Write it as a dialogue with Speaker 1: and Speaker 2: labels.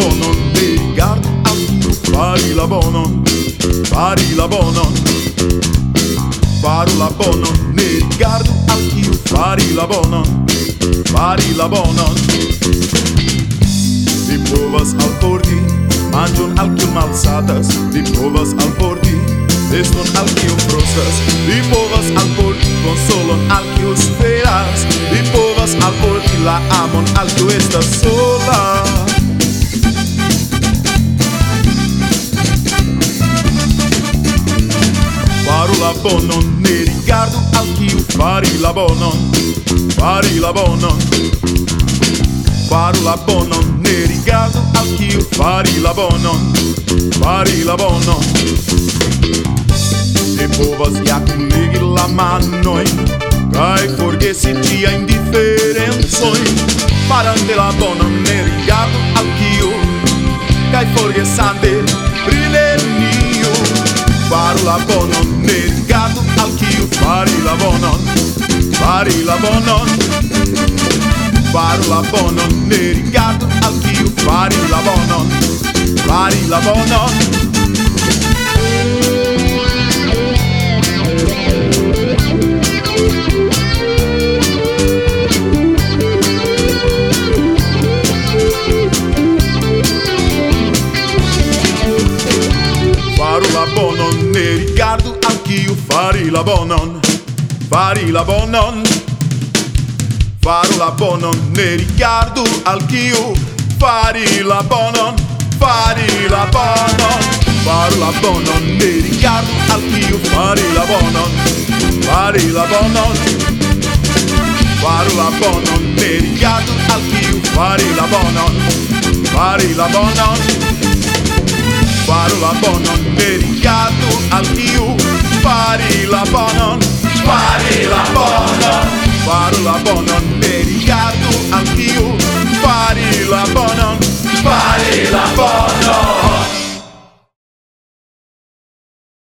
Speaker 1: bonon rigardo anch'io fari la bonon fari la bonon. Faro la bonon ne rigardo anch'io fari la bonon fari la bonon. Vi povas al porti mangion al kiu malsatas. Vi povas al porti Eston al kiu frostas Vi povas al porti consolon al kiu speras. Vi povas al porti la amon al kiu estas sola bonon, ne rigardu al kiu fari la bonon Fari la bonon Faru la bonon, ne rigardu al kiu fari la bonon Fari la bonon Ne povas ja kunlegi la manoi Kai forgesi tia indiferenzoi Farante la bonon, ne rigardu al kiu Kai forgesante brileniu Faru la bonon, על קיופר לבונון, פרי bonon, Fari la bonon, ne rigardo al fari la bonon, fari la bonon. fare la bonon Ne ricordo anch'io fare la bonon fari la bonon. Fare la bonon Ne ricordo anch'io fare la bonon Fare la bonon. Fare la bonon Ne al anch'io fare la bonon fari la bonon. Fare la bonon Ne al anch'io fare la bonon Fari la bonon. Faru la bonon, rigardu al kiu fari la bonon
Speaker 2: Fari la bonon,
Speaker 1: Faru la